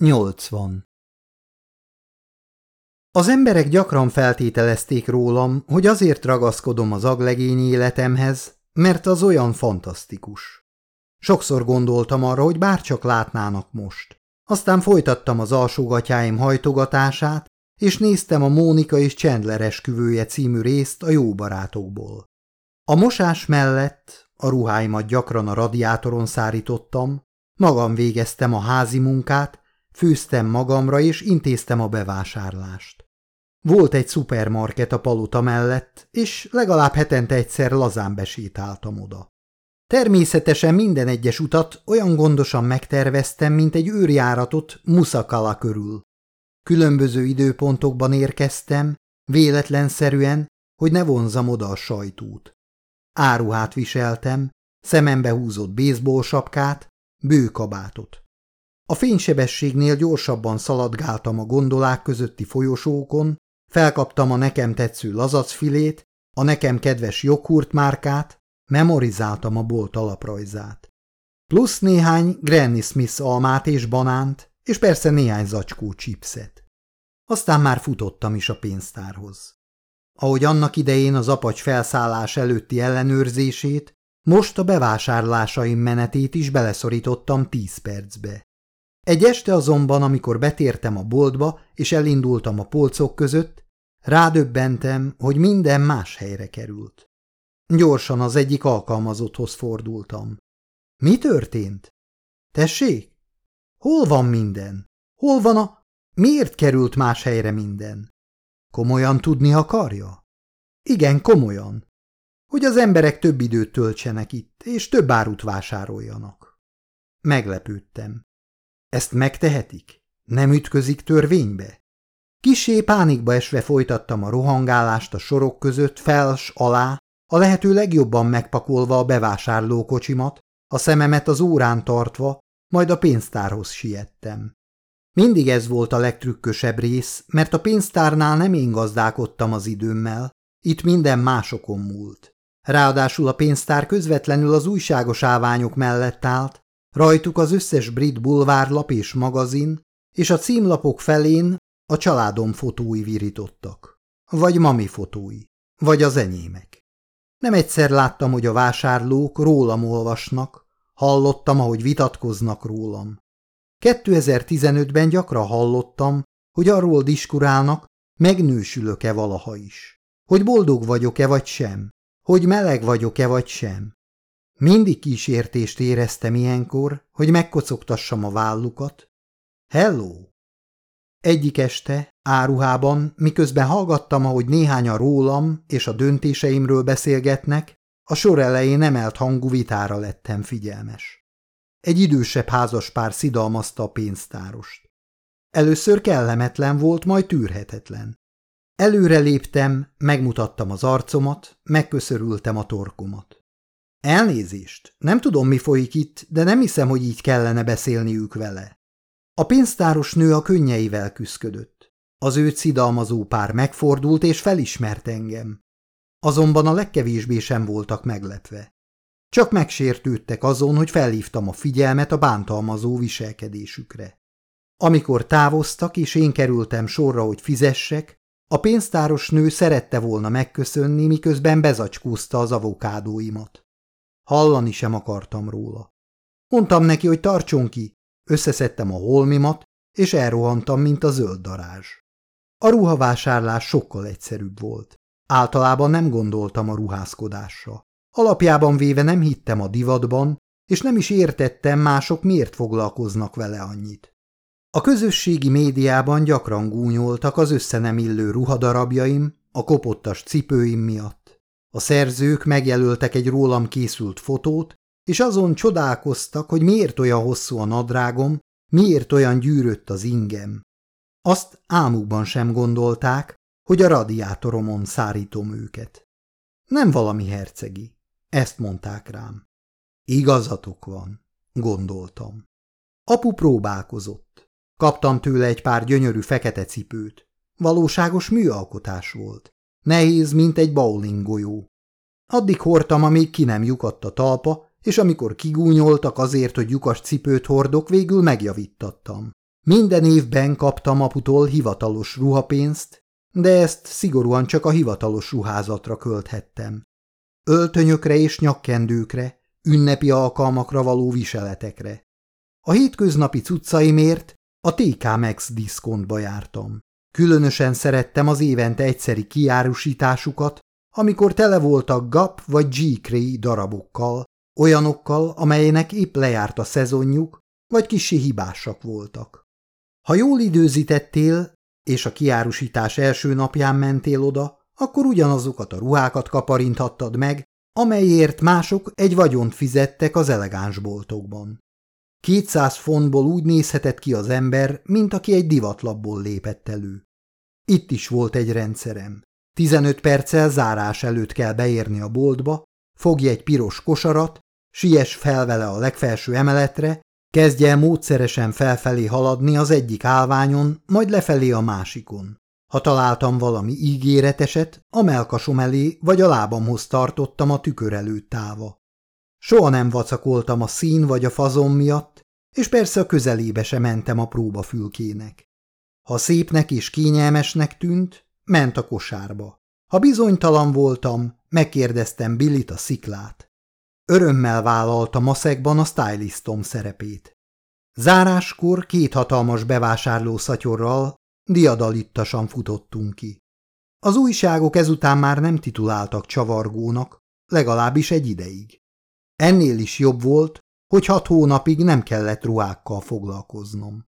80. Az emberek gyakran feltételezték rólam, hogy azért ragaszkodom az aglegény életemhez, mert az olyan fantasztikus. Sokszor gondoltam arra, hogy bárcsak látnának most. Aztán folytattam az alsógatyáim hajtogatását, és néztem a Mónika és Chandler esküvője című részt a jó barátokból. A mosás mellett a ruháimat gyakran a radiátoron szárítottam, magam végeztem a házi munkát, főztem magamra és intéztem a bevásárlást. Volt egy szupermarket a palota mellett, és legalább hetente egyszer lazán besétáltam oda. Természetesen minden egyes utat olyan gondosan megterveztem, mint egy őrjáratot Muszakala körül. Különböző időpontokban érkeztem, véletlenszerűen, hogy ne vonzam oda a sajtót. Áruhát viseltem, szemembe húzott baseball sapkát, bőkabátot. A fénysebességnél gyorsabban szaladgáltam a gondolák közötti folyosókon, felkaptam a nekem tetsző lazacfilét, a nekem kedves joghurt márkát, memorizáltam a bolt alaprajzát. Plusz néhány Granny Smith almát és banánt, és persze néhány zacskó chipset. Aztán már futottam is a pénztárhoz. Ahogy annak idején az apacs felszállás előtti ellenőrzését, most a bevásárlásaim menetét is beleszorítottam tíz percbe. Egy este azonban, amikor betértem a boltba, és elindultam a polcok között, rádöbbentem, hogy minden más helyre került. Gyorsan az egyik alkalmazotthoz fordultam. Mi történt? Tessék? Hol van minden? Hol van a... Miért került más helyre minden? Komolyan tudni akarja? Igen, komolyan. Hogy az emberek több időt töltsenek itt, és több árut vásároljanak. Meglepődtem. Ezt megtehetik? Nem ütközik törvénybe? Kisé pánikba esve folytattam a rohangálást a sorok között, fels alá, a lehető legjobban megpakolva a bevásárlókocsimat, a szememet az órán tartva, majd a pénztárhoz siettem. Mindig ez volt a legtrükkösebb rész, mert a pénztárnál nem én gazdálkodtam az időmmel, itt minden másokon múlt. Ráadásul a pénztár közvetlenül az újságos állványok mellett állt, Rajtuk az összes brit bulvárlap és magazin, és a címlapok felén a családom fotói virítottak. Vagy mami fotói. Vagy az enyémek. Nem egyszer láttam, hogy a vásárlók rólam olvasnak, hallottam, ahogy vitatkoznak rólam. 2015-ben gyakran hallottam, hogy arról diskurálnak, megnősülök-e valaha is. Hogy boldog vagyok-e vagy sem. Hogy meleg vagyok-e vagy sem. Mindig kísértést éreztem ilyenkor, hogy megkocogtassam a vállukat. Hello! Egyik este, áruhában, miközben hallgattam, ahogy néhányan rólam és a döntéseimről beszélgetnek, a sor elején emelt hangú vitára lettem figyelmes. Egy idősebb házaspár szidalmazta a pénztárost. Először kellemetlen volt, majd tűrhetetlen. Előre léptem, megmutattam az arcomat, megköszörültem a torkomat. Elnézést, nem tudom, mi folyik itt, de nem hiszem, hogy így kellene beszélniük vele. A pénztáros nő a könnyeivel küszködött. Az őt szidalmazó pár megfordult és felismert engem. Azonban a legkevésbé sem voltak meglepve. Csak megsértődtek azon, hogy felhívtam a figyelmet a bántalmazó viselkedésükre. Amikor távoztak, és én kerültem sorra, hogy fizessek, a pénztáros nő szerette volna megköszönni, miközben bezacskózta az avokádóimat. Hallani sem akartam róla. Mondtam neki, hogy tartson ki, összeszedtem a holmimat, és elrohantam, mint a zöld darázs. A ruhavásárlás sokkal egyszerűbb volt. Általában nem gondoltam a ruházkodásra. Alapjában véve nem hittem a divatban, és nem is értettem mások miért foglalkoznak vele annyit. A közösségi médiában gyakran gúnyoltak az összenem illő ruhadarabjaim, a kopottas cipőim miatt. A szerzők megjelöltek egy rólam készült fotót, és azon csodálkoztak, hogy miért olyan hosszú a nadrágom, miért olyan gyűrött az ingem. Azt álmukban sem gondolták, hogy a radiátoromon szárítom őket. Nem valami hercegi, ezt mondták rám. Igazatok van, gondoltam. Apu próbálkozott. Kaptam tőle egy pár gyönyörű fekete cipőt. Valóságos műalkotás volt. Nehéz, mint egy bowling golyó. Addig hordtam, amíg ki nem lyukadt a talpa, és amikor kigúnyoltak azért, hogy lyukas cipőt hordok, végül megjavítottam. Minden évben kaptam aputól hivatalos ruhapénzt, de ezt szigorúan csak a hivatalos ruházatra költhettem. Öltönyökre és nyakkendőkre, ünnepi alkalmakra való viseletekre. A hétköznapi cuccaimért a TK Max diszkontba jártam. Különösen szerettem az évente egyszeri kiárusításukat, amikor tele voltak GAP vagy G. darabokkal, olyanokkal, amelynek épp lejárt a szezonjuk, vagy kissé hibásak voltak. Ha jól időzítettél, és a kiárusítás első napján mentél oda, akkor ugyanazokat a ruhákat kaparinthattad meg, amelyért mások egy vagyont fizettek az elegáns boltokban. Kétszáz fontból úgy nézhetett ki az ember, mint aki egy divatlapból lépett elő. Itt is volt egy rendszerem. Tizenöt perccel zárás előtt kell beérni a boltba, fogj egy piros kosarat, siess fel vele a legfelső emeletre, kezdj el módszeresen felfelé haladni az egyik állványon, majd lefelé a másikon. Ha találtam valami ígéreteset, a melkasom elé vagy a lábamhoz tartottam a tükör előtt állva. Soha nem vacakoltam a szín vagy a fazon miatt, és persze a közelébe se mentem a próbafülkének. Ha szépnek és kényelmesnek tűnt, ment a kosárba. Ha bizonytalan voltam, megkérdeztem Billit a sziklát. Örömmel vállalta maszekban a stylistom szerepét. Záráskor két hatalmas bevásárlószatyorral diadalittasan futottunk ki. Az újságok ezután már nem tituláltak csavargónak, legalábbis egy ideig. Ennél is jobb volt, hogy hat hónapig nem kellett ruhákkal foglalkoznom.